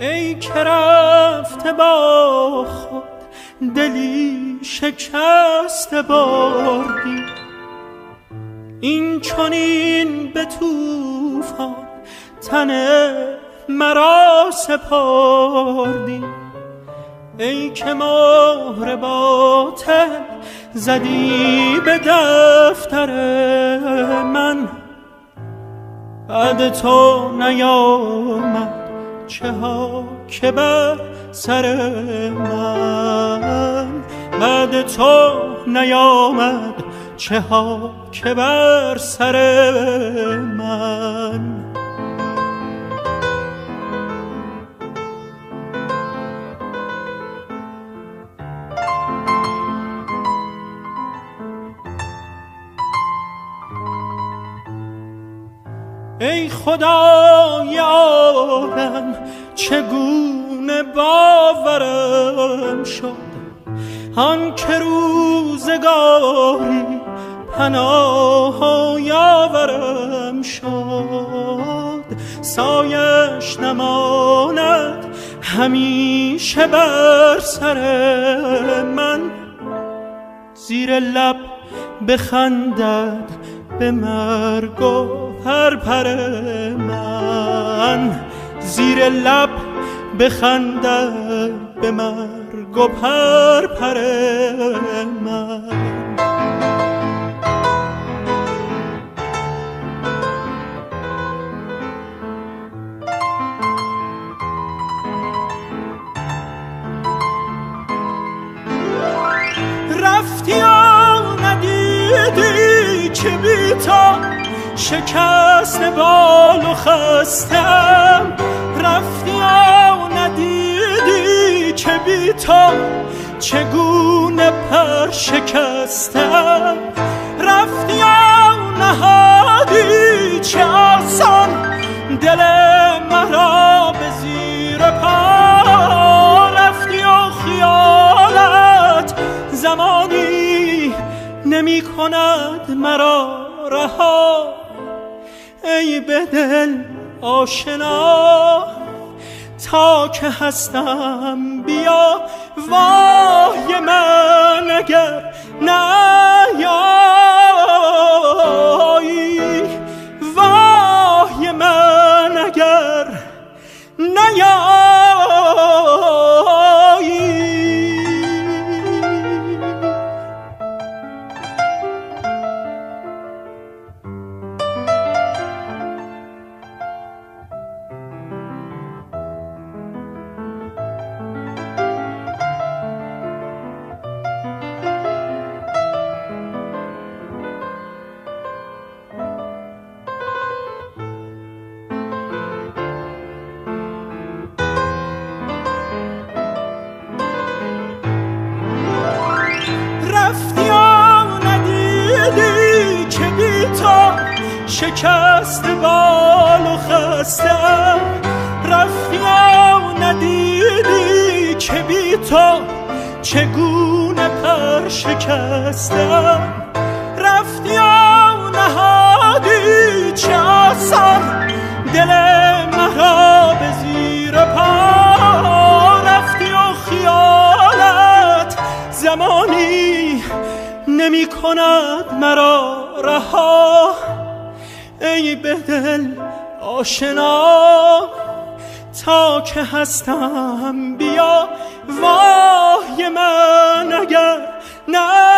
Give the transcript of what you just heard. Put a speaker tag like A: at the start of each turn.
A: ای که رفته با خود دلی شکست بردی. این چونین به توفان تن مرا سپردی. ای که مهر باطل زدی به دفتر من بعد تو نیامد. چه ها که بر سر من بعد تو نیامد چه ها که بر سر من؟ ای خدای عالم چگونه باورم شد؟ آن که روزگاری پناه یاورم شد. سایش نماند همیشه بر سر من. زیر لب بخندد به مرگ و پر من. زیر لب بخندد به مرگ و پر پر من. رفتی و ندیدی که بی شکست بال و خستم. رفتی و ندیدی که بی تا چگونه پر شکستم. رفتی و نهادی چه آسان دل مرا به زیر پا. رفتی و خیالت زمانی نمی کند مرا رها. ای به دل آشنا تا که هستم بیا وای من اگر نیایی شکست بال و خستم رفتی و ندیدی که بی تو. چگونه پر شکستم رفتی و نهادی چه آسان دل مرا به زیر پا. رفتی و خیالت زمانی نمی کند مرا رها. ای به دل آشنا تا که هستم بیا وای من اگر نه